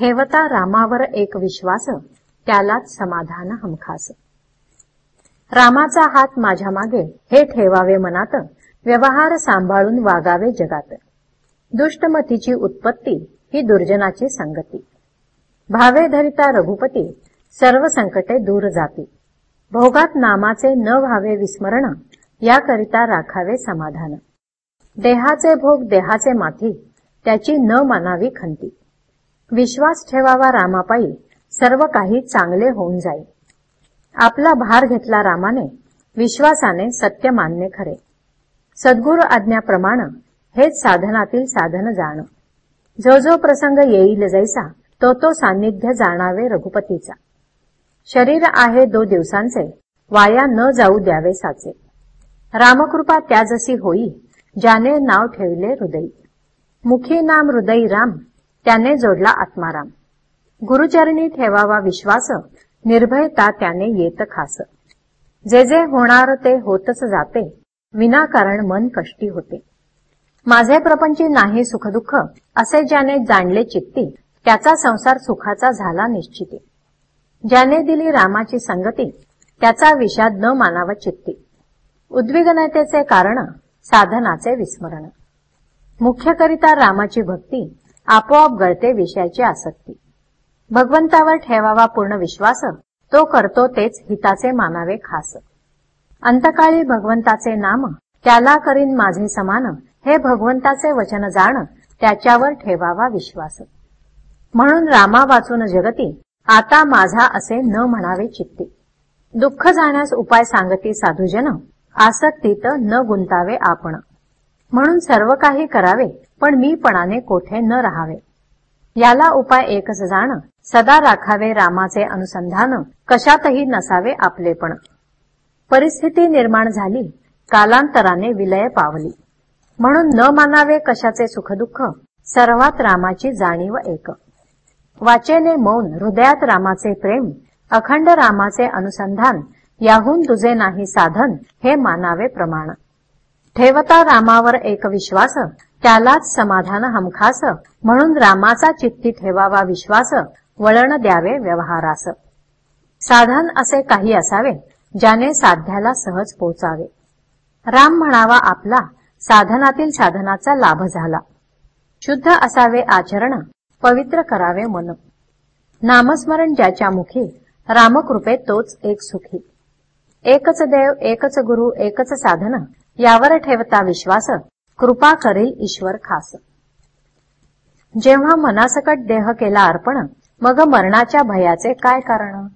ठेवता रामावर एक विश्वास त्यालाच समाधान हमखास. रामाचा हात माझ्या मागे हे ठेवावे मनात व्यवहार सांभाळून वागावे जगात. दुष्टमतीची उत्पत्ती ही दुर्जनाची संगती. भावे धरिता रघुपती सर्व संकटे दूर जाती. भोगात नामाचे न व्हावे विस्मरण याकरिता राखावे समाधान. देहाचे भोग देहाचे माथी त्याची न मानावी खंती. विश्वास ठेवावा रामापायी सर्व काही चांगले होऊन जाईल. आपला भार घेतला रामाने विश्वासाने सत्य मानणे खरे. सद्गुरु आज्ञाप्रमाणे हेच साधनातील साधन जाण. जो जो प्रसंग येईल जैसा तो तो सान्निध्य जाणावे रघुपतीचा. शरीर आहे दो दिवसांचे वाया न जाऊ द्यावे साचे. रामकृपा त्या जशी होई ज्याने नाव ठेवले हृदयी. मुखी नाम हृदयी राम त्याने जोडला आत्माराम. गुरुचरणी ठेवावा विश्वास निर्भयता त्याने येत खास. जे जे होणार ते होतच जाते विनाकारण मन कष्टी होते. माझे प्रपंची नाही सुखदुःख असे ज्याने जाणले चित्ती त्याचा संसार सुखाचा झाला निश्चिती. ज्याने दिली रामाची संगती त्याचा विषाद न मानावा चित्ती. उद्विग्नतेचे कारण साधनाचे विस्मरण. मुख्यकरिता रामाची भक्ती आपोआप गळते विषयाची आसक्ती. भगवंतावर ठेवावा पूर्ण विश्वास तो करतो तेच हिताचे मानावे खास. अंतकाळी भगवंताचे नाम त्याला करीन माझे समान हे भगवंताचे वचन जाण त्याच्यावर ठेवावा विश्वास. म्हणून रामा वाचून जगती आता माझा असे न म्हणावे चित्ती. दुःख जाण्यास उपाय सांगती साधूजन आसक्तीत न गुंतावे आपण. म्हणून सर्व काही करावे पण मीपणाने कोठे न राहावे. याला उपाय एकच जाण सदा राखावे रामाचे अनुसंधान कशातही नसावे आपलेपण. परिस्थिती निर्माण झाली कालांतराने विलय पावली. म्हणून न मानावे कशाचे सुखदुःख सर्वात रामाची जाणीव एक. वाचेने मौन हृदयात रामाचे प्रेम अखंड रामाचे अनुसंधान याहून तुझे नाही साधन हे मानावे प्रमाण. ठेवता रामावर एक विश्वास त्यालाच समाधान हमखास. म्हणून रामाचा चित्ती ठेवावा विश्वास वळण द्यावे व्यवहारास. साधन असे काही असावे ज्याने साध्याला सहज पोचावे. राम म्हणावा आपला साधनातील साधनाचा लाभ झाला. शुद्ध असावे आचरण पवित्र करावे मन. नामस्मरण ज्याच्या मुखी रामकृपे तोच एक सुखी. एकच देव एकच गुरु एकच साधन यावर ठेवता विश्वास कृपा करेल ईश्वर खास. जेव्हा मनासकट देह केला अर्पण मग मरणाच्या भयाचे काय कारण?